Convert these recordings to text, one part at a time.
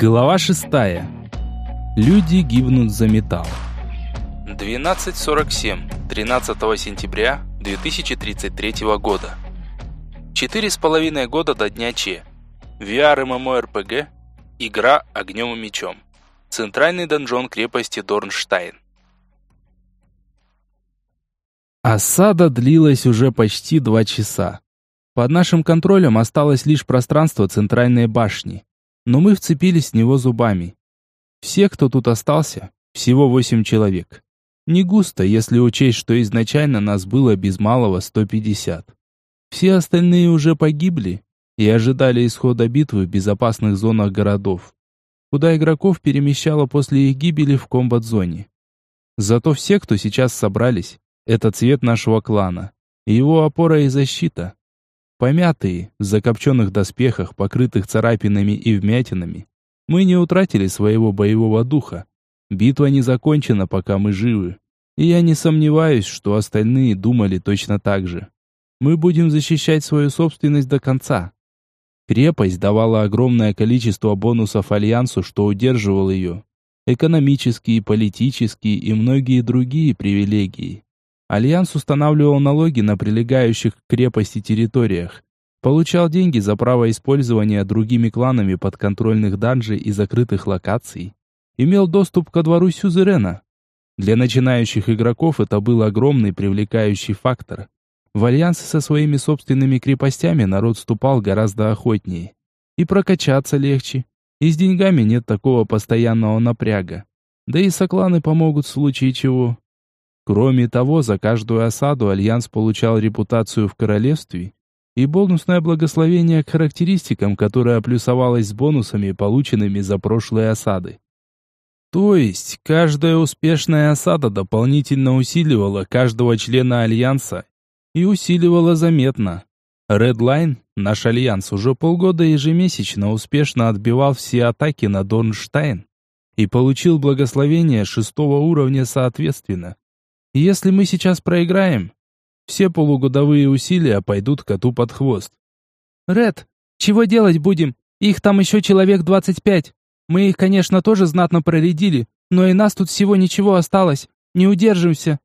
Глава шестая. Люди гибнут за металл. 12.47, 13 сентября 2033 года. Четыре с половиной года до дня Че. VR MMORPG. Игра огнем и мечом. Центральный донжон крепости Дорнштайн. Осада длилась уже почти два часа. Под нашим контролем осталось лишь пространство центральной башни но мы вцепились в него зубами. Все, кто тут остался, всего восемь человек. Не густо, если учесть, что изначально нас было без малого 150. Все остальные уже погибли и ожидали исхода битвы в безопасных зонах городов, куда игроков перемещало после их гибели в комбат-зоне. Зато все, кто сейчас собрались, это цвет нашего клана, его опора и защита. Помятые, в закопченных доспехах, покрытых царапинами и вмятинами, мы не утратили своего боевого духа. Битва не закончена, пока мы живы. И я не сомневаюсь, что остальные думали точно так же. Мы будем защищать свою собственность до конца. Крепость давала огромное количество бонусов Альянсу, что удерживал ее. Экономические, политические и многие другие привилегии. Альянс устанавливал налоги на прилегающих к крепости территориях, получал деньги за право использования другими кланами подконтрольных данжей и закрытых локаций, имел доступ ко двору Сюзерена. Для начинающих игроков это был огромный привлекающий фактор. В альянсы со своими собственными крепостями народ вступал гораздо охотнее. И прокачаться легче, и с деньгами нет такого постоянного напряга. Да и сокланы помогут в случае чего. Кроме того, за каждую осаду Альянс получал репутацию в королевстве и бонусное благословение к характеристикам, которое плюсовалось с бонусами, полученными за прошлые осады. То есть, каждая успешная осада дополнительно усиливала каждого члена Альянса и усиливала заметно. Redline, наш Альянс, уже полгода ежемесячно успешно отбивал все атаки на Дорнштайн и получил благословение шестого уровня соответственно. Если мы сейчас проиграем, все полугодовые усилия пойдут коту под хвост. Ред, чего делать будем? Их там еще человек двадцать пять. Мы их, конечно, тоже знатно проредили, но и нас тут всего ничего осталось. Не удержимся.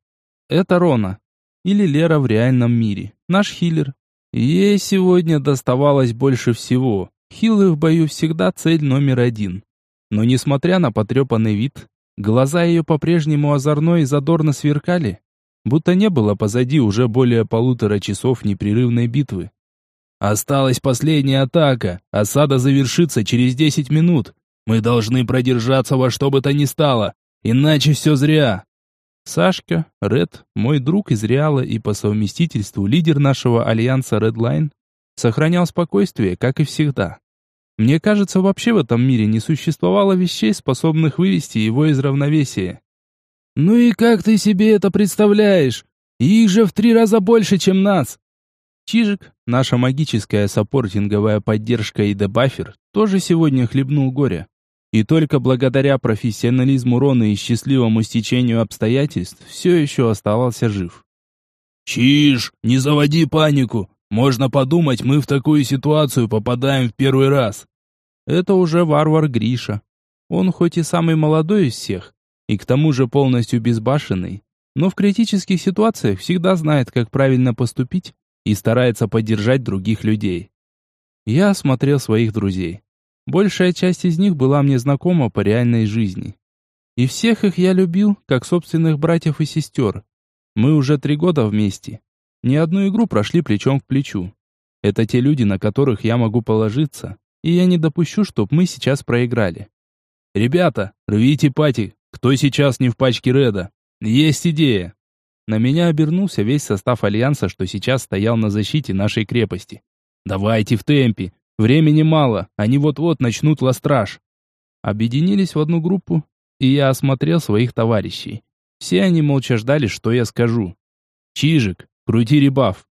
Это Рона. Или Лера в реальном мире. Наш хиллер. Ей сегодня доставалось больше всего. Хиллы в бою всегда цель номер один. Но несмотря на потрепанный вид, Глаза ее по-прежнему озорно и задорно сверкали, будто не было позади уже более полутора часов непрерывной битвы. «Осталась последняя атака. Осада завершится через десять минут. Мы должны продержаться во что бы то ни стало, иначе все зря». Сашка, Ред, мой друг из Реала и по совместительству лидер нашего альянса Redline, сохранял спокойствие, как и всегда. Мне кажется, вообще в этом мире не существовало вещей, способных вывести его из равновесия. «Ну и как ты себе это представляешь? Их же в три раза больше, чем нас!» Чижик, наша магическая саппортинговая поддержка и дебафер, тоже сегодня хлебнул горе. И только благодаря профессионализму Рона и счастливому стечению обстоятельств все еще оставался жив. «Чиж, не заводи панику! Можно подумать, мы в такую ситуацию попадаем в первый раз. Это уже варвар Гриша. Он хоть и самый молодой из всех, и к тому же полностью безбашенный, но в критических ситуациях всегда знает, как правильно поступить и старается поддержать других людей. Я осмотрел своих друзей. Большая часть из них была мне знакома по реальной жизни. И всех их я любил, как собственных братьев и сестер. Мы уже три года вместе, ни одну игру прошли плечом к плечу. Это те люди, на которых я могу положиться, и я не допущу, чтоб мы сейчас проиграли. Ребята, рвите пати, кто сейчас не в пачке Реда? Есть идея. На меня обернулся весь состав Альянса, что сейчас стоял на защите нашей крепости. Давайте в темпе. Времени мало, они вот-вот начнут ластраж. Объединились в одну группу, и я осмотрел своих товарищей. Все они молча ждали, что я скажу. Чижик, Крути ребаф.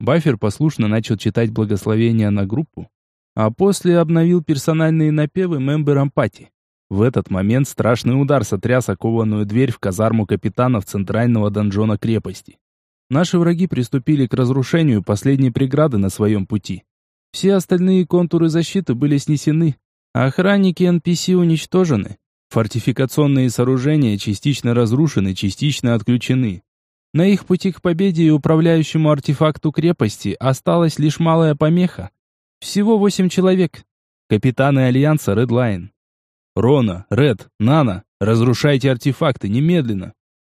Баффер послушно начал читать благословения на группу, а после обновил персональные напевы мемберам пати. В этот момент страшный удар сотряс окованную дверь в казарму капитанов центрального донжона крепости. Наши враги приступили к разрушению последней преграды на своем пути. Все остальные контуры защиты были снесены, Охранники NPC уничтожены. Фортификационные сооружения частично разрушены, частично отключены. На их пути к победе и управляющему артефакту крепости осталась лишь малая помеха. Всего восемь человек. Капитаны Альянса Редлайн. Рона, Ред, Нана, разрушайте артефакты немедленно.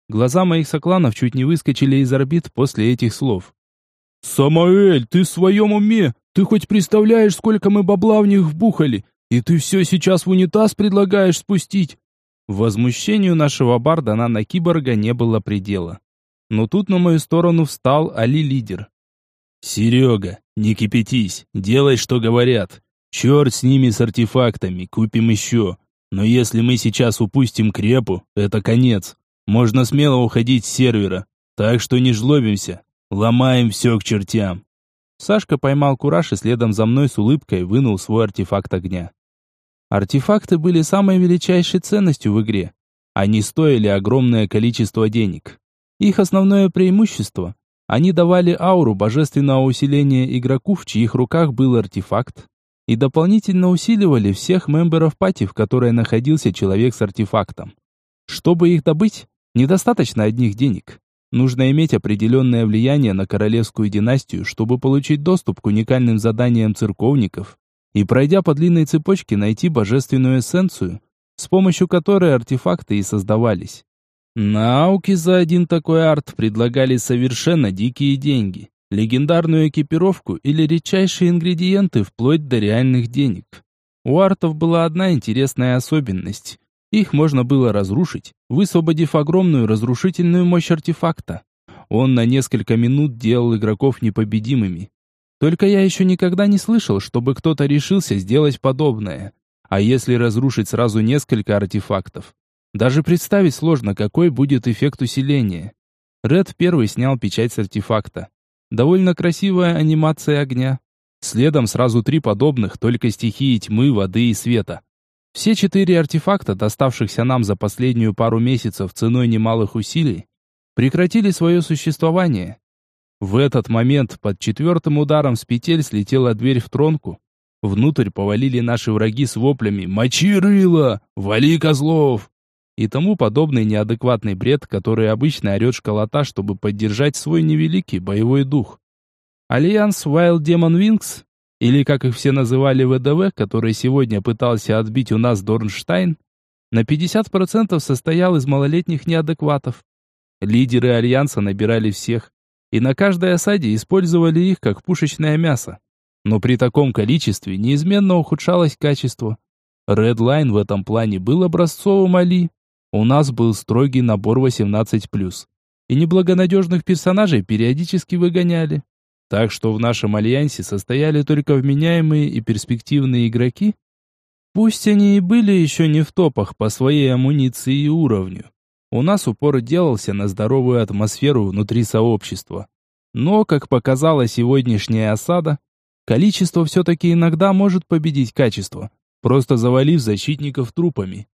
Глаза моих сокланов чуть не выскочили из орбит после этих слов. «Самаэль, ты в своем уме? Ты хоть представляешь, сколько мы бабла в них вбухали? И ты все сейчас в унитаз предлагаешь спустить?» Возмущению нашего барда на киборга не было предела. Но тут на мою сторону встал Али-лидер. «Серега, не кипятись, делай, что говорят. Черт с ними, с артефактами, купим еще. Но если мы сейчас упустим крепу, это конец. Можно смело уходить с сервера. Так что не жлобимся. Ломаем все к чертям. Сашка поймал кураж и следом за мной с улыбкой вынул свой артефакт огня. Артефакты были самой величайшей ценностью в игре. Они стоили огромное количество денег. Их основное преимущество – они давали ауру божественного усиления игроку, в чьих руках был артефакт, и дополнительно усиливали всех мемберов пати, в которой находился человек с артефактом. Чтобы их добыть, недостаточно одних денег. Нужно иметь определенное влияние на королевскую династию, чтобы получить доступ к уникальным заданиям церковников и, пройдя по длинной цепочке, найти божественную эссенцию, с помощью которой артефакты и создавались. Науки за один такой арт предлагали совершенно дикие деньги, легендарную экипировку или редчайшие ингредиенты вплоть до реальных денег. У артов была одна интересная особенность. Их можно было разрушить, высвободив огромную разрушительную мощь артефакта. Он на несколько минут делал игроков непобедимыми. Только я еще никогда не слышал, чтобы кто-то решился сделать подобное. А если разрушить сразу несколько артефактов? Даже представить сложно, какой будет эффект усиления. Ред первый снял печать с артефакта. Довольно красивая анимация огня. Следом сразу три подобных, только стихии тьмы, воды и света. Все четыре артефакта, доставшихся нам за последнюю пару месяцев ценой немалых усилий, прекратили свое существование. В этот момент под четвертым ударом с петель слетела дверь в тронку. Внутрь повалили наши враги с воплями «Мочи рыло! Вали козлов!» И тому подобный неадекватный бред, который обычно орет школота, чтобы поддержать свой невеликий боевой дух. Альянс Wild Demon Wings или как их все называли ВДВ, который сегодня пытался отбить у нас Дорнштайн, на 50% состоял из малолетних неадекватов. Лидеры Альянса набирали всех, и на каждой осаде использовали их как пушечное мясо. Но при таком количестве неизменно ухудшалось качество. Redline в этом плане был образцовым Али. У нас был строгий набор 18+. И неблагонадежных персонажей периодически выгоняли. Так что в нашем альянсе состояли только вменяемые и перспективные игроки. Пусть они и были еще не в топах по своей амуниции и уровню. У нас упор делался на здоровую атмосферу внутри сообщества. Но, как показала сегодняшняя осада, количество все-таки иногда может победить качество, просто завалив защитников трупами.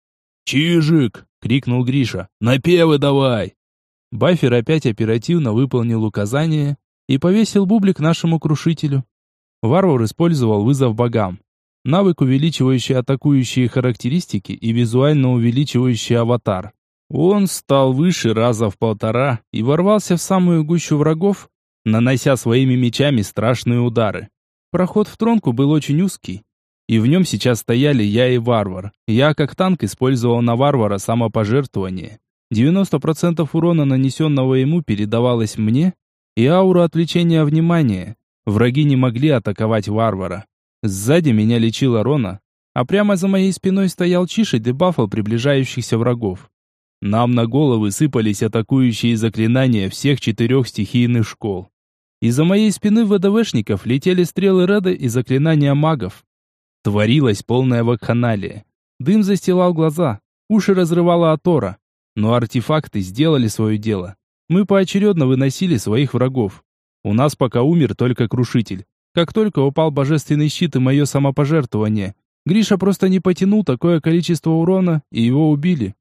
«Чижик!» — крикнул Гриша. «Напевы давай!» Баффер опять оперативно выполнил указание и повесил бублик нашему крушителю. Варвар использовал вызов богам. Навык, увеличивающий атакующие характеристики и визуально увеличивающий аватар. Он стал выше раза в полтора и ворвался в самую гущу врагов, нанося своими мечами страшные удары. Проход в тронку был очень узкий, и в нем сейчас стояли я и варвар. Я как танк использовал на варвара самопожертвование. 90% урона, нанесенного ему, передавалось мне, и аура отвлечения внимания. Враги не могли атаковать варвара. Сзади меня лечила Рона, а прямо за моей спиной стоял Чиш и дебафал приближающихся врагов. Нам на головы сыпались атакующие заклинания всех четырех стихийных школ. Из-за моей спины ВДВшников летели стрелы Реда и заклинания магов. Творилась полная вакханалия. Дым застилал глаза, уши разрывало от ора. Но артефакты сделали свое дело. Мы поочередно выносили своих врагов. У нас пока умер только Крушитель. Как только упал божественный щит и мое самопожертвование, Гриша просто не потянул такое количество урона, и его убили.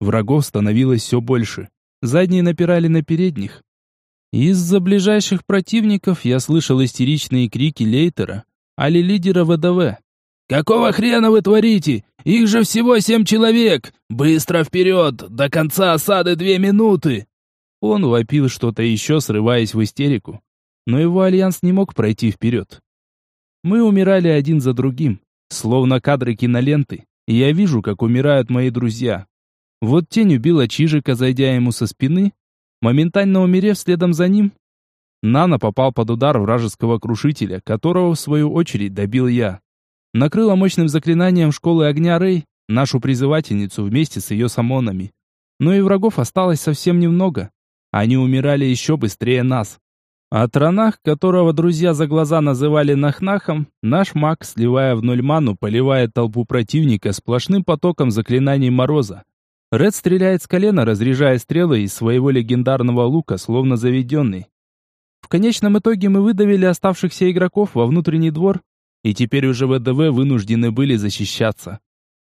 Врагов становилось все больше. Задние напирали на передних. Из-за ближайших противников я слышал истеричные крики Лейтера, али лидера ВДВ. Какого хрена вы творите? Их же всего семь человек! Быстро вперед! До конца осады две минуты!» Он вопил что-то еще, срываясь в истерику. Но его альянс не мог пройти вперед. Мы умирали один за другим, словно кадры киноленты, я вижу, как умирают мои друзья. Вот тень убила Чижика, зайдя ему со спины, моментально умерев следом за ним. Нана попал под удар вражеского крушителя, которого, в свою очередь, добил я накрыла мощным заклинанием школы огня Рэй, нашу призывательницу вместе с ее самонами. Но и врагов осталось совсем немного. Они умирали еще быстрее нас. А Транах, которого друзья за глаза называли Нахнахом, наш маг, сливая в ноль ману, поливает толпу противника сплошным потоком заклинаний Мороза. Ред стреляет с колена, разряжая стрелы из своего легендарного лука, словно заведенный. В конечном итоге мы выдавили оставшихся игроков во внутренний двор и теперь уже ВДВ вынуждены были защищаться.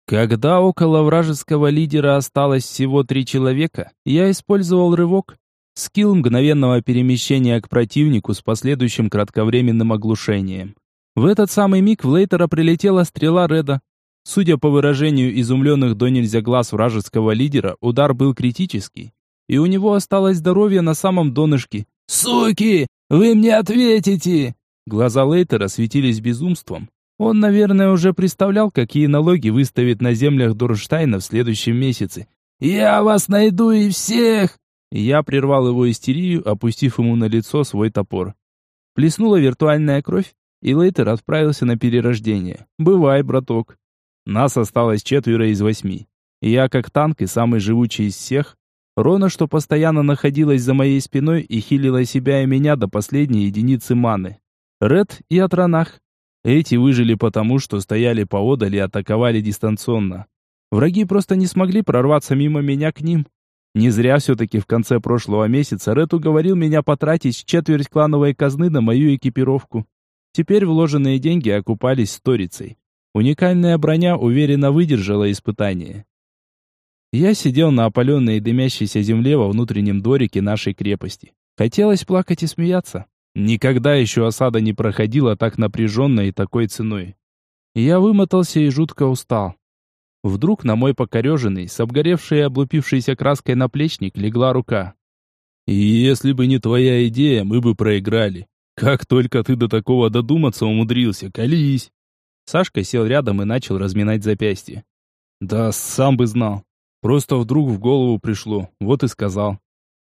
Когда около вражеского лидера осталось всего три человека, я использовал рывок, скилл мгновенного перемещения к противнику с последующим кратковременным оглушением. В этот самый миг в Лейтера прилетела стрела Реда. Судя по выражению изумленных до нельзя глаз вражеского лидера, удар был критический, и у него осталось здоровье на самом донышке. «Суки! Вы мне ответите!» Глаза Лейтера светились безумством. Он, наверное, уже представлял, какие налоги выставит на землях Дурштайна в следующем месяце. «Я вас найду и всех!» Я прервал его истерию, опустив ему на лицо свой топор. Плеснула виртуальная кровь, и Лейтер отправился на перерождение. «Бывай, браток». Нас осталось четверо из восьми. Я, как танк и самый живучий из всех, Рона, что постоянно находилась за моей спиной и хилила себя и меня до последней единицы маны. Ред и Атранах. Эти выжили потому, что стояли поодаль и атаковали дистанционно. Враги просто не смогли прорваться мимо меня к ним. Не зря все-таки в конце прошлого месяца Ред уговорил меня потратить четверть клановой казны на мою экипировку. Теперь вложенные деньги окупались сторицей. Уникальная броня уверенно выдержала испытание. Я сидел на опаленной и дымящейся земле во внутреннем дворике нашей крепости. Хотелось плакать и смеяться. Никогда еще осада не проходила так напряженно и такой ценой. Я вымотался и жутко устал. Вдруг на мой покореженный, с обгоревшей и облупившейся краской наплечник легла рука. «И если бы не твоя идея, мы бы проиграли. Как только ты до такого додуматься умудрился, колись!» Сашка сел рядом и начал разминать запястье. «Да, сам бы знал. Просто вдруг в голову пришло, вот и сказал.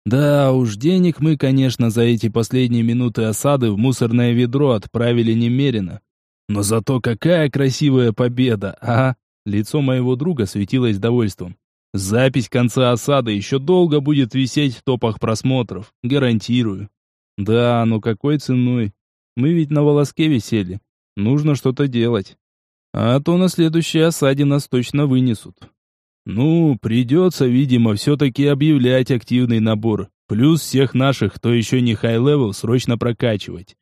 Да уж, денег мы, конечно, за эти последние минуты осады в мусорное ведро отправили немерено. Но зато какая красивая победа, а? Лицо моего друга светилось довольством. Запись конца осады еще долго будет висеть в топах просмотров, гарантирую. Да, но какой ценой? Мы ведь на волоске висели. Нужно что-то делать. А то на следующей осаде нас точно вынесут. Ну, придется, видимо, все-таки объявлять активный набор. Плюс всех наших, кто еще не high-level, срочно прокачивать.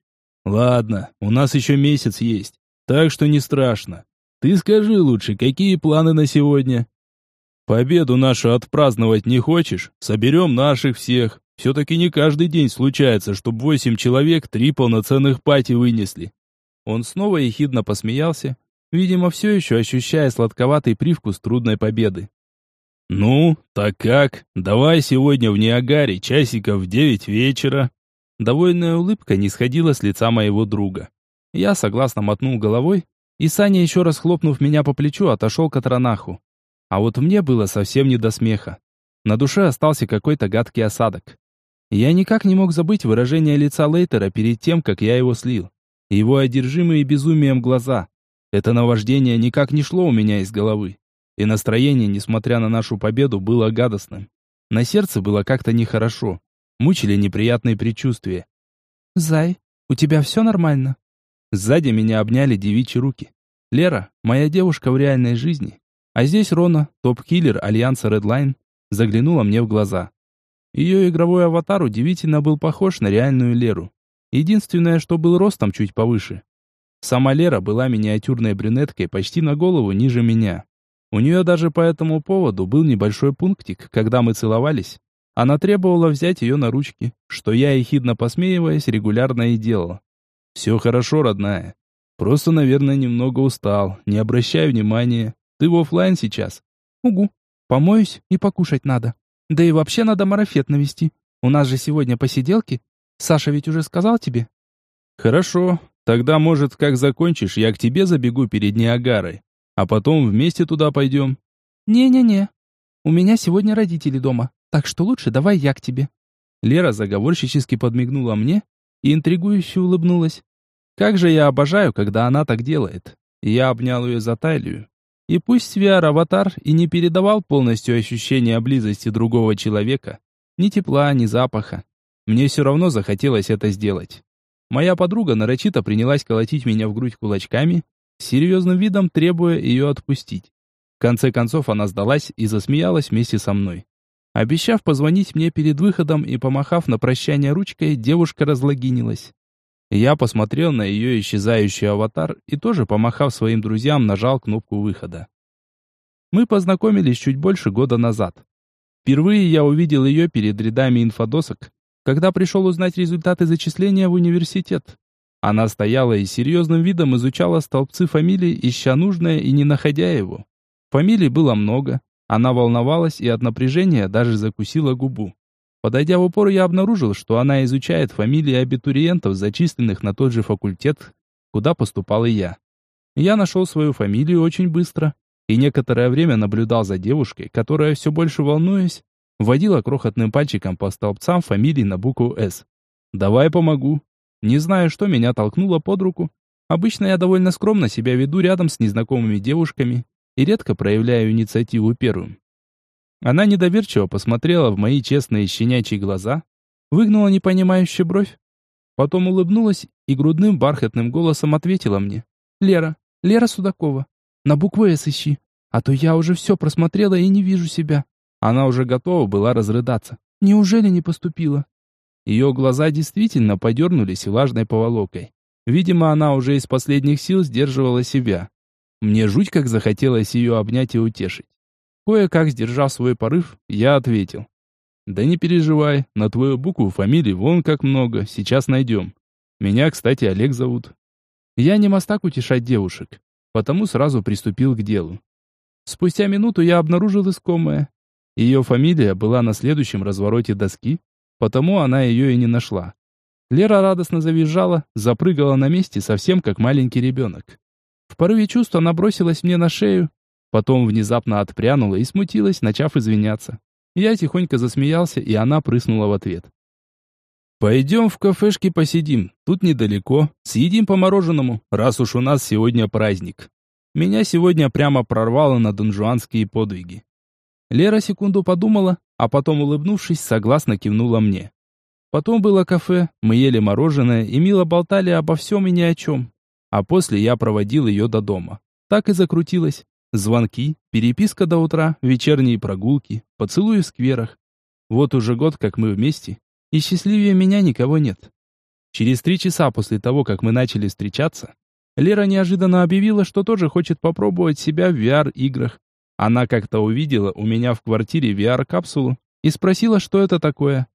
Ладно, у нас еще месяц есть, так что не страшно. Ты скажи лучше, какие планы на сегодня? Победу нашу отпраздновать не хочешь? Соберем наших всех. Все-таки не каждый день случается, чтобы восемь человек три полноценных пати вынесли. Он снова ехидно посмеялся, видимо, все еще ощущая сладковатый привкус трудной победы. «Ну, так как? Давай сегодня в Ниагаре, часиков в девять вечера». Довольная улыбка не сходила с лица моего друга. Я согласно мотнул головой, и Саня, еще раз хлопнув меня по плечу, отошел к Атранаху. А вот мне было совсем не до смеха. На душе остался какой-то гадкий осадок. Я никак не мог забыть выражение лица Лейтера перед тем, как я его слил. Его одержимые безумием глаза. Это наваждение никак не шло у меня из головы. И настроение, несмотря на нашу победу, было гадостным. На сердце было как-то нехорошо. Мучили неприятные предчувствия. «Зай, у тебя все нормально?» Сзади меня обняли девичьи руки. Лера, моя девушка в реальной жизни. А здесь Рона, топ-киллер Альянса Redline, заглянула мне в глаза. Ее игровой аватар удивительно был похож на реальную Леру. Единственное, что был ростом чуть повыше. Сама Лера была миниатюрной брюнеткой почти на голову ниже меня. У нее даже по этому поводу был небольшой пунктик, когда мы целовались. Она требовала взять ее на ручки, что я, ехидно посмеиваясь, регулярно и делал. «Все хорошо, родная. Просто, наверное, немного устал. Не обращай внимания. Ты в офлайн сейчас? Угу. Помоюсь и покушать надо. Да и вообще надо марафет навести. У нас же сегодня посиделки. Саша ведь уже сказал тебе? Хорошо. Тогда, может, как закончишь, я к тебе забегу перед Ниагарой. А потом вместе туда пойдем. Не-не-не. У меня сегодня родители дома. Так что лучше давай я к тебе. Лера заговорщически подмигнула мне и интригующе улыбнулась. Как же я обожаю, когда она так делает. Я обнял ее за талию. И пусть VR-аватар и не передавал полностью ощущения близости другого человека, ни тепла, ни запаха, мне все равно захотелось это сделать. Моя подруга нарочито принялась колотить меня в грудь кулачками, серьезным видом требуя ее отпустить. В конце концов она сдалась и засмеялась вместе со мной. Обещав позвонить мне перед выходом и помахав на прощание ручкой, девушка разлогинилась. Я посмотрел на ее исчезающий аватар и тоже, помахав своим друзьям, нажал кнопку выхода. Мы познакомились чуть больше года назад. Впервые я увидел ее перед рядами инфодосок, когда пришел узнать результаты зачисления в университет. Она стояла и серьезным видом изучала столбцы фамилий, ища нужное и не находя его. Фамилий было много. Она волновалась и от напряжения даже закусила губу. Подойдя в упор, я обнаружил, что она изучает фамилии абитуриентов, зачисленных на тот же факультет, куда поступал и я. Я нашел свою фамилию очень быстро и некоторое время наблюдал за девушкой, которая все больше волнуясь, водила крохотным пальчиком по столбцам фамилий на букву «С». «Давай помогу». Не знаю, что меня толкнуло под руку. Обычно я довольно скромно себя веду рядом с незнакомыми девушками и редко проявляю инициативу первым. Она недоверчиво посмотрела в мои честные щенячьи глаза, выгнула непонимающую бровь, потом улыбнулась и грудным бархатным голосом ответила мне. «Лера, Лера Судакова, на букву «С» ищи, а то я уже все просмотрела и не вижу себя». Она уже готова была разрыдаться. «Неужели не поступила?» Ее глаза действительно подернулись влажной поволокой. Видимо, она уже из последних сил сдерживала себя. Мне жуть как захотелось ее обнять и утешить. Кое-как сдержав свой порыв, я ответил. «Да не переживай, на твою букву фамилии вон как много, сейчас найдем. Меня, кстати, Олег зовут». Я не мастак утешать девушек, потому сразу приступил к делу. Спустя минуту я обнаружил искомое. Ее фамилия была на следующем развороте доски, потому она ее и не нашла. Лера радостно завизжала, запрыгала на месте, совсем как маленький ребенок. В порыве чувств она бросилась мне на шею, Потом внезапно отпрянула и смутилась, начав извиняться. Я тихонько засмеялся, и она прыснула в ответ. «Пойдем в кафешке посидим, тут недалеко, съедим по мороженому, раз уж у нас сегодня праздник». Меня сегодня прямо прорвало на донжуанские подвиги. Лера секунду подумала, а потом, улыбнувшись, согласно кивнула мне. Потом было кафе, мы ели мороженое и мило болтали обо всем и ни о чем. А после я проводил ее до дома. Так и закрутилось. Звонки, переписка до утра, вечерние прогулки, поцелуи в скверах. Вот уже год, как мы вместе, и счастливее меня никого нет. Через три часа после того, как мы начали встречаться, Лера неожиданно объявила, что тоже хочет попробовать себя в VR-играх. Она как-то увидела у меня в квартире VR-капсулу и спросила, что это такое.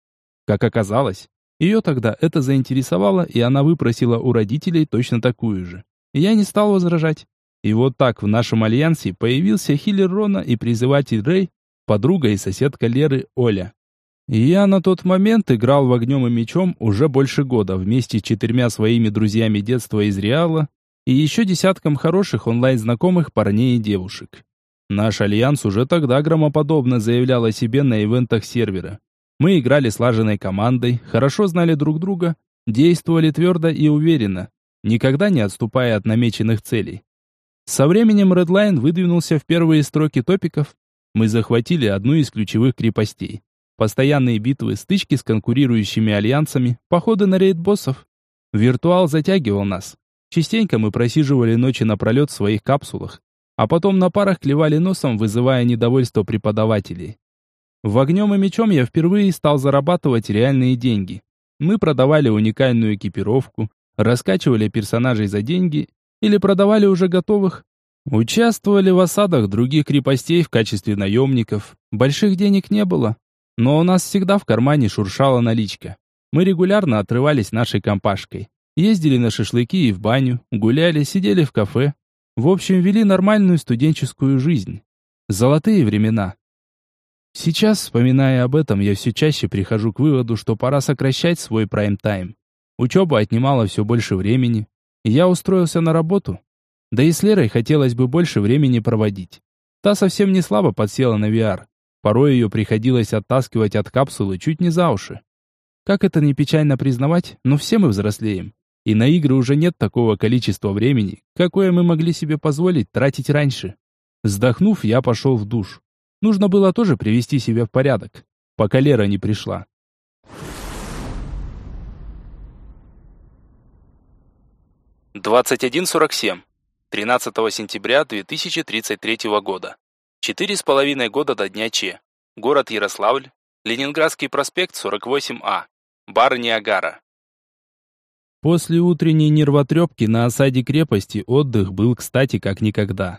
Как оказалось, ее тогда это заинтересовало, и она выпросила у родителей точно такую же. Я не стал возражать. И вот так в нашем альянсе появился хиллер Рона и призыватель Рэй, подруга и соседка Леры Оля. Я на тот момент играл в огнем и мечом уже больше года вместе с четырьмя своими друзьями детства из Реала и еще десятком хороших онлайн-знакомых парней и девушек. Наш альянс уже тогда громоподобно заявлял о себе на ивентах сервера. Мы играли слаженной командой, хорошо знали друг друга, действовали твердо и уверенно, никогда не отступая от намеченных целей. Со временем Redline выдвинулся в первые строки топиков. Мы захватили одну из ключевых крепостей. Постоянные битвы, стычки с конкурирующими альянсами, походы на рейд-боссов. Виртуал затягивал нас. Частенько мы просиживали ночи напролет в своих капсулах, а потом на парах клевали носом, вызывая недовольство преподавателей. В огнем и мечом я впервые стал зарабатывать реальные деньги. Мы продавали уникальную экипировку, раскачивали персонажей за деньги или продавали уже готовых. Участвовали в осадах других крепостей в качестве наемников. Больших денег не было, но у нас всегда в кармане шуршала наличка. Мы регулярно отрывались нашей компашкой. Ездили на шашлыки и в баню, гуляли, сидели в кафе. В общем, вели нормальную студенческую жизнь. Золотые времена. Сейчас, вспоминая об этом, я все чаще прихожу к выводу, что пора сокращать свой прайм-тайм. Учеба отнимала все больше времени. Я устроился на работу. Да и с Лерой хотелось бы больше времени проводить. Та совсем не слабо подсела на VR. Порой ее приходилось оттаскивать от капсулы чуть не за уши. Как это не печально признавать, но все мы взрослеем. И на игры уже нет такого количества времени, какое мы могли себе позволить тратить раньше. Вздохнув, я пошел в душ. Нужно было тоже привести себя в порядок, пока Лера не пришла. Двадцать один сорок семь. 13 сентября 2033 года. Четыре с половиной года до дня Че. Город Ярославль. Ленинградский проспект 48А. Бар Ниагара. После утренней нервотрепки на осаде крепости отдых был кстати как никогда.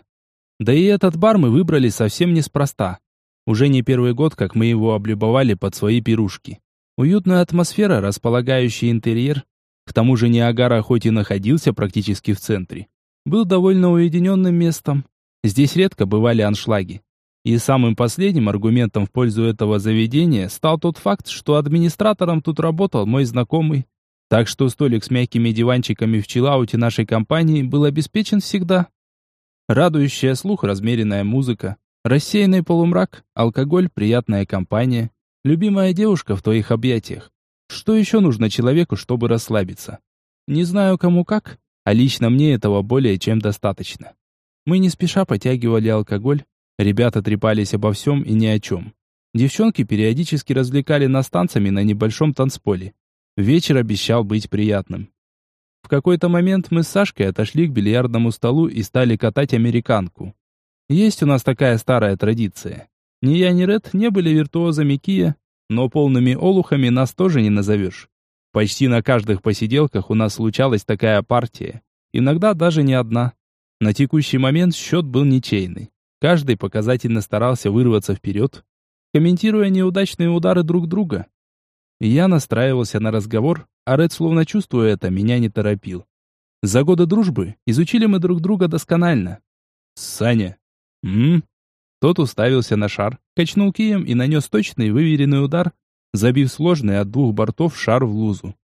Да и этот бар мы выбрали совсем неспроста. Уже не первый год, как мы его облюбовали под свои пирушки. Уютная атмосфера, располагающий интерьер. К тому же Ниагара хоть и находился практически в центре, был довольно уединенным местом. Здесь редко бывали аншлаги. И самым последним аргументом в пользу этого заведения стал тот факт, что администратором тут работал мой знакомый. Так что столик с мягкими диванчиками в чиллауте нашей компании был обеспечен всегда. Радующая слух размеренная музыка, рассеянный полумрак, алкоголь, приятная компания, любимая девушка в твоих объятиях. Что еще нужно человеку, чтобы расслабиться? Не знаю кому как, а лично мне этого более чем достаточно. Мы не спеша потягивали алкоголь, ребята трепались обо всем и ни о чем. Девчонки периодически развлекали нас танцами на небольшом танцполе. Вечер обещал быть приятным. В какой-то момент мы с Сашкой отошли к бильярдному столу и стали катать американку. Есть у нас такая старая традиция. Ни я, ни Ред не были виртуозами Кия, но полными олухами нас тоже не назовешь. Почти на каждых посиделках у нас случалась такая партия. Иногда даже не одна. На текущий момент счет был ничейный. Каждый показательно старался вырваться вперед, комментируя неудачные удары друг друга. Я настраивался на разговор, а Ред, словно чувствуя это, меня не торопил. За годы дружбы изучили мы друг друга досконально. «Саня!» «М?», Тот уставился на шар, качнул кием и нанес точный выверенный удар, забив сложный от двух бортов шар в лузу.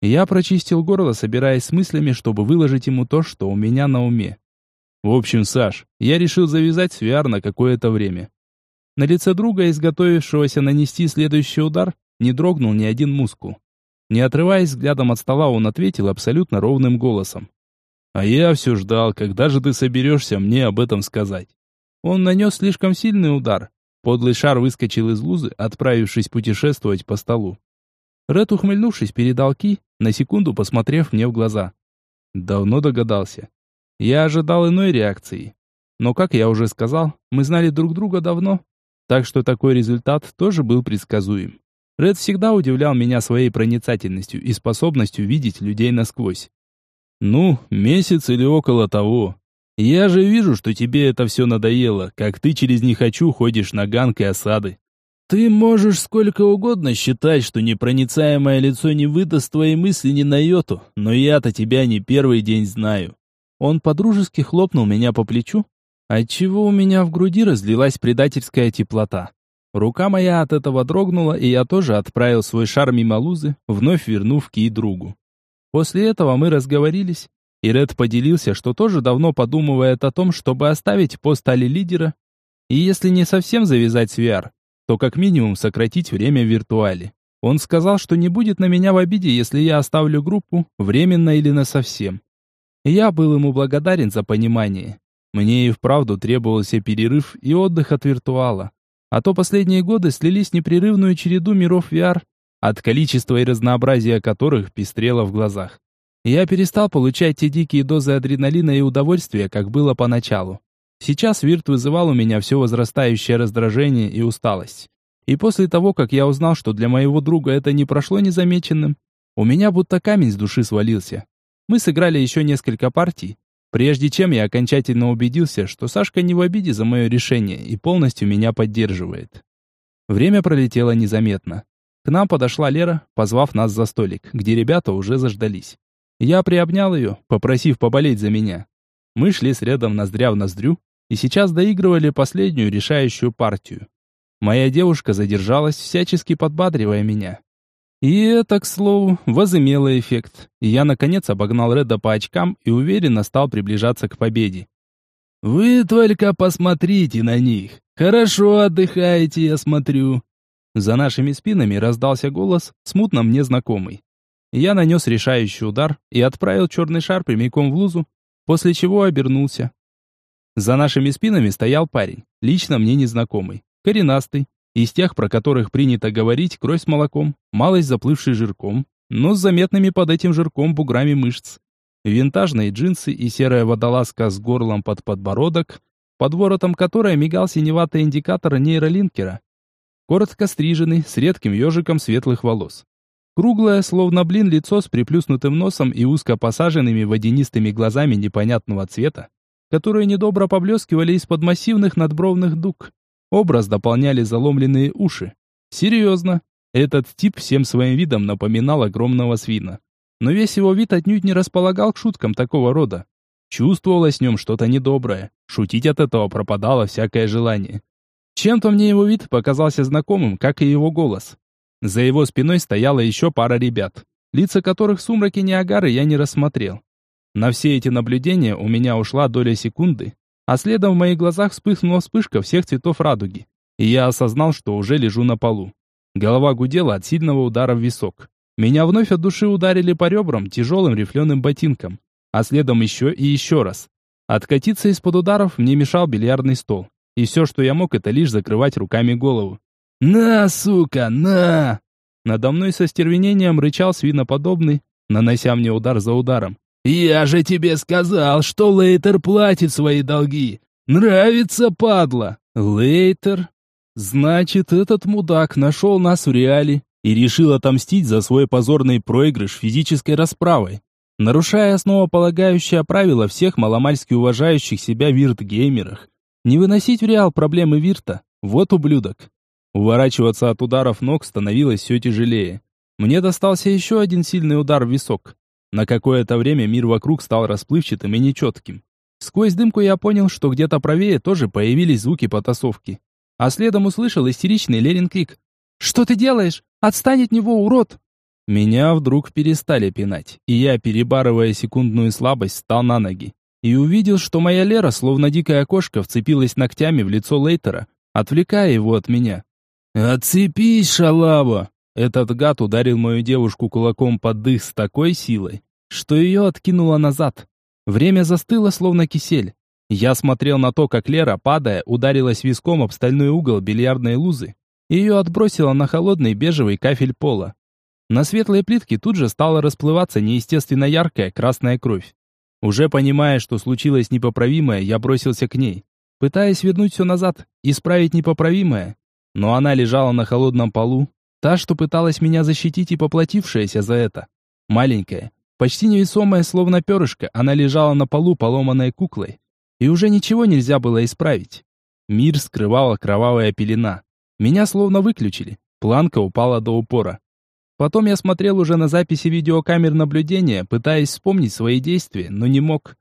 Я прочистил горло, собираясь с мыслями, чтобы выложить ему то, что у меня на уме. В общем, Саш, я решил завязать с VR на какое-то время. На лице друга, изготовившегося нанести следующий удар, не дрогнул ни один мускул. Не отрываясь взглядом от стола, он ответил абсолютно ровным голосом. «А я все ждал, когда же ты соберешься мне об этом сказать?» Он нанес слишком сильный удар. Подлый шар выскочил из лузы, отправившись путешествовать по столу. Ред, ухмыльнувшись, передал ки, на секунду посмотрев мне в глаза. Давно догадался. Я ожидал иной реакции. Но, как я уже сказал, мы знали друг друга давно, так что такой результат тоже был предсказуем. Ред всегда удивлял меня своей проницательностью и способностью видеть людей насквозь. «Ну, месяц или около того. Я же вижу, что тебе это все надоело, как ты через «не хочу» ходишь на ганг и осады. Ты можешь сколько угодно считать, что непроницаемое лицо не выдаст твои мысли ни на йоту, но я-то тебя не первый день знаю». Он подружески хлопнул меня по плечу, отчего у меня в груди разлилась предательская теплота. Рука моя от этого дрогнула, и я тоже отправил свой шар мимо лузы, вновь вернув кий другу. После этого мы разговорились, и Ред поделился, что тоже давно подумывает о том, чтобы оставить пост али-лидера, и если не совсем завязать с VR, то как минимум сократить время в виртуале. Он сказал, что не будет на меня в обиде, если я оставлю группу, временно или насовсем. я был ему благодарен за понимание. Мне и вправду требовался перерыв и отдых от виртуала. А то последние годы слились в непрерывную череду миров VR, от количества и разнообразия которых пестрело в глазах. Я перестал получать те дикие дозы адреналина и удовольствия, как было поначалу. Сейчас Вирт вызывал у меня все возрастающее раздражение и усталость. И после того, как я узнал, что для моего друга это не прошло незамеченным, у меня будто камень с души свалился. Мы сыграли еще несколько партий, Прежде чем я окончательно убедился, что Сашка не в обиде за мое решение и полностью меня поддерживает. Время пролетело незаметно. К нам подошла Лера, позвав нас за столик, где ребята уже заждались. Я приобнял ее, попросив поболеть за меня. Мы шли с рядом ноздря в ноздрю и сейчас доигрывали последнюю решающую партию. Моя девушка задержалась, всячески подбадривая меня. И это, к слову, возымело эффект. я, наконец, обогнал Реда по очкам и уверенно стал приближаться к победе. «Вы только посмотрите на них! Хорошо отдыхаете, я смотрю!» За нашими спинами раздался голос, смутно мне знакомый. Я нанес решающий удар и отправил черный шар прямиком в лузу, после чего обернулся. За нашими спинами стоял парень, лично мне незнакомый, коренастый, из тех, про которых принято говорить кровь с молоком, малость заплывший жирком, но с заметными под этим жирком буграми мышц. Винтажные джинсы и серая водолазка с горлом под подбородок, под воротом которой мигал синеватый индикатор нейролинкера. Коротко стриженный, с редким ежиком светлых волос. Круглое, словно блин, лицо с приплюснутым носом и узко посаженными водянистыми глазами непонятного цвета, которые недобро поблескивали из-под массивных надбровных дуг. Образ дополняли заломленные уши. Серьезно, этот тип всем своим видом напоминал огромного свина. Но весь его вид отнюдь не располагал к шуткам такого рода. Чувствовалось в нем что-то недоброе. Шутить от этого пропадало всякое желание. Чем-то мне его вид показался знакомым, как и его голос. За его спиной стояла еще пара ребят, лица которых в сумраке Ниагары я не рассмотрел. На все эти наблюдения у меня ушла доля секунды, а следом в моих глазах вспыхнула вспышка всех цветов радуги, и я осознал, что уже лежу на полу. Голова гудела от сильного удара в висок. Меня вновь от души ударили по ребрам тяжелым рифленым ботинком, а следом еще и еще раз. Откатиться из-под ударов мне мешал бильярдный стол, и все, что я мог, это лишь закрывать руками голову. «На, сука, на!» Надо мной со стервенением рычал свиноподобный, нанося мне удар за ударом. «Я же тебе сказал, что Лейтер платит свои долги! Нравится, падла!» «Лейтер?» «Значит, этот мудак нашел нас в реале и решил отомстить за свой позорный проигрыш физической расправой, нарушая основополагающее правило всех маломальски уважающих себя вирт-геймерах. Не выносить в реал проблемы вирта, вот ублюдок. Уворачиваться от ударов ног становилось все тяжелее. Мне достался еще один сильный удар в висок. На какое-то время мир вокруг стал расплывчатым и нечетким. Сквозь дымку я понял, что где-то правее тоже появились звуки потасовки. А следом услышал истеричный Ленин крик. «Что ты делаешь? Отстань от него, урод!» Меня вдруг перестали пинать, и я, перебарывая секундную слабость, встал на ноги. И увидел, что моя Лера, словно дикая кошка, вцепилась ногтями в лицо Лейтера, отвлекая его от меня. «Отцепись, шалава!» Этот гад ударил мою девушку кулаком под дых с такой силой, что ее откинуло назад. Время застыло, словно кисель. Я смотрел на то, как Лера, падая, ударилась виском об стальной угол бильярдной лузы. Ее отбросило на холодный бежевый кафель пола. На светлой плитке тут же стала расплываться неестественно яркая красная кровь. Уже понимая, что случилось непоправимое, я бросился к ней, пытаясь вернуть все назад, исправить непоправимое. Но она лежала на холодном полу, Та, что пыталась меня защитить и поплатившаяся за это. Маленькая, почти невесомая, словно перышко, она лежала на полу поломанной куклой. И уже ничего нельзя было исправить. Мир скрывала кровавая пелена. Меня словно выключили. Планка упала до упора. Потом я смотрел уже на записи видеокамер наблюдения, пытаясь вспомнить свои действия, но не мог.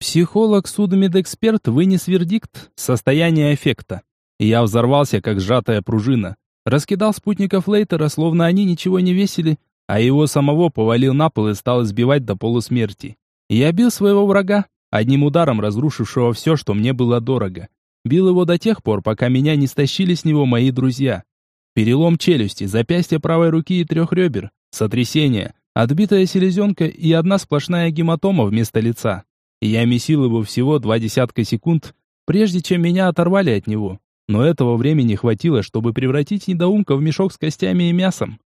Психолог-судмедэксперт вынес вердикт «состояние эффекта». Я взорвался, как сжатая пружина. Раскидал спутников Лейтера, словно они ничего не весили, а его самого повалил на пол и стал избивать до полусмерти. Я бил своего врага, одним ударом разрушившего все, что мне было дорого. Бил его до тех пор, пока меня не стащили с него мои друзья. Перелом челюсти, запястья правой руки и трех ребер, сотрясение, отбитая селезенка и одна сплошная гематома вместо лица. Я месил его всего два десятка секунд, прежде чем меня оторвали от него но этого времени хватило, чтобы превратить недоумка в мешок с костями и мясом.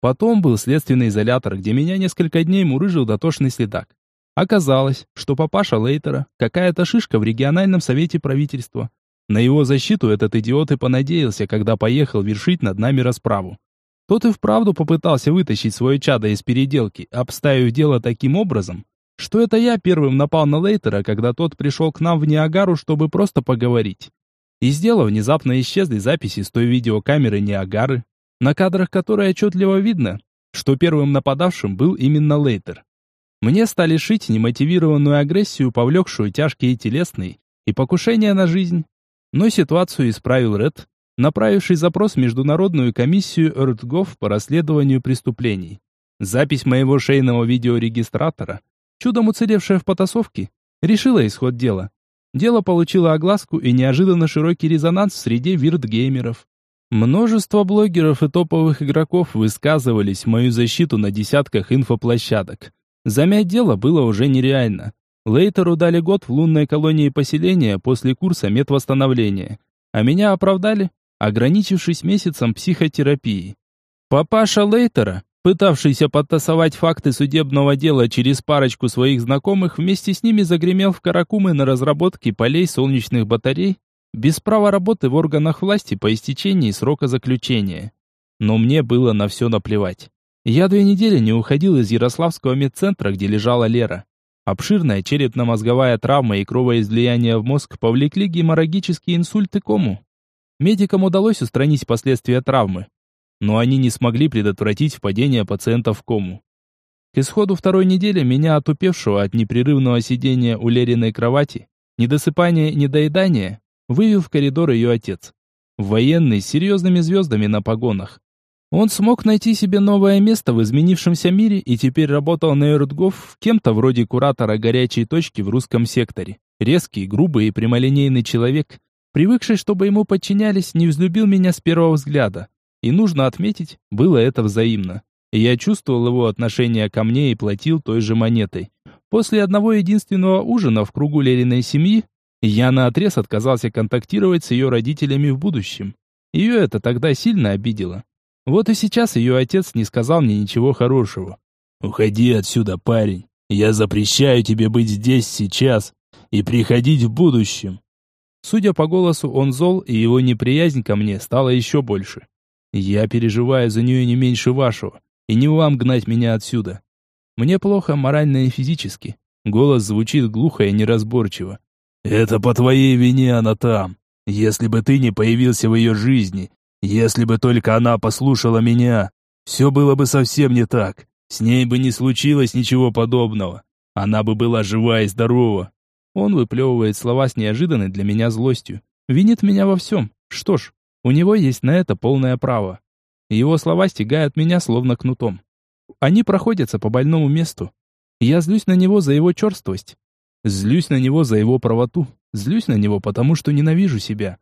Потом был следственный изолятор, где меня несколько дней мурыжил дотошный следак. Оказалось, что папаша Лейтера какая-то шишка в региональном совете правительства. На его защиту этот идиот и понадеялся, когда поехал вершить над нами расправу. Тот и вправду попытался вытащить свое чадо из переделки, обставив дело таким образом, что это я первым напал на Лейтера, когда тот пришел к нам в Ниагару, чтобы просто поговорить. Из дела внезапно исчезли записи с той видеокамеры Ниагары, на кадрах которой отчетливо видно, что первым нападавшим был именно Лейтер. Мне стали шить немотивированную агрессию, повлекшую тяжкие телесные и покушения на жизнь. Но ситуацию исправил Ред, направивший запрос в Международную комиссию РТГОВ по расследованию преступлений. Запись моего шейного видеорегистратора, чудом уцелевшая в потасовке, решила исход дела. Дело получило огласку и неожиданно широкий резонанс среди виртгеймеров. Множество блогеров и топовых игроков высказывались в мою защиту на десятках инфоплощадок. Замять дело было уже нереально. Лейтеру дали год в лунной колонии поселения после курса медвосстановления, а меня оправдали, ограничившись месяцем психотерапии. Папаша Лейтера, пытавшийся подтасовать факты судебного дела через парочку своих знакомых, вместе с ними загремел в Каракумы на разработке полей солнечных батарей без права работы в органах власти по истечении срока заключения. Но мне было на все наплевать. Я две недели не уходил из Ярославского медцентра, где лежала Лера. Обширная черепно-мозговая травма и кровоизлияние в мозг повлекли геморрагический инсульт и кому. Медикам удалось устранить последствия травмы, но они не смогли предотвратить впадение пациента в кому. К исходу второй недели меня, отупевшего от непрерывного сидения у Лериной кровати, недосыпания и недоедания, вывел в коридор ее отец. Военный с серьезными звездами на погонах. Он смог найти себе новое место в изменившемся мире и теперь работал на Эрдгоф кем-то вроде куратора горячей точки в русском секторе. Резкий, грубый и прямолинейный человек, привыкший, чтобы ему подчинялись, не взлюбил меня с первого взгляда. И нужно отметить, было это взаимно. Я чувствовал его отношение ко мне и платил той же монетой. После одного единственного ужина в кругу Лериной семьи я наотрез отказался контактировать с ее родителями в будущем. Ее это тогда сильно обидело. Вот и сейчас ее отец не сказал мне ничего хорошего. «Уходи отсюда, парень. Я запрещаю тебе быть здесь сейчас и приходить в будущем». Судя по голосу, он зол, и его неприязнь ко мне стала еще больше. Я переживаю за нее не меньше вашего, и не вам гнать меня отсюда. Мне плохо морально и физически. Голос звучит глухо и неразборчиво. «Это по твоей вине она там. Если бы ты не появился в ее жизни, если бы только она послушала меня, все было бы совсем не так. С ней бы не случилось ничего подобного. Она бы была жива и здорова. Он выплевывает слова с неожиданной для меня злостью. Винит меня во всем. Что ж, у него есть на это полное право. Его слова стягают меня словно кнутом. Они проходятся по больному месту. Я злюсь на него за его черствость. Злюсь на него за его правоту. Злюсь на него, потому что ненавижу себя.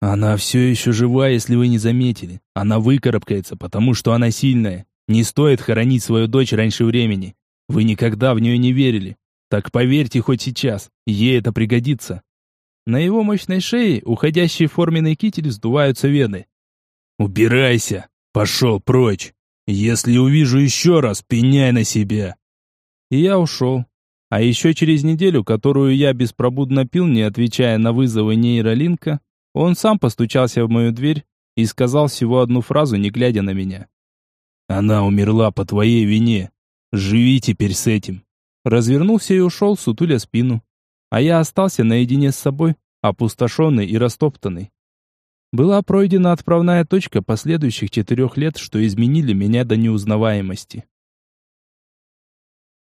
Она все еще жива, если вы не заметили. Она выкарабкается, потому что она сильная. Не стоит хоронить свою дочь раньше времени. Вы никогда в нее не верили. Так поверьте хоть сейчас, ей это пригодится. На его мощной шее, уходящий форменный китель, сдуваются вены. «Убирайся! Пошел прочь! Если увижу еще раз, пеняй на себя!» И я ушел. А еще через неделю, которую я беспробудно пил, не отвечая на вызовы нейролинка, он сам постучался в мою дверь и сказал всего одну фразу, не глядя на меня. «Она умерла по твоей вине. Живи теперь с этим». Развернулся и ушел, сутуля спину. А я остался наедине с собой, опустошенный и растоптанный. Была пройдена отправная точка последующих четырех лет, что изменили меня до неузнаваемости.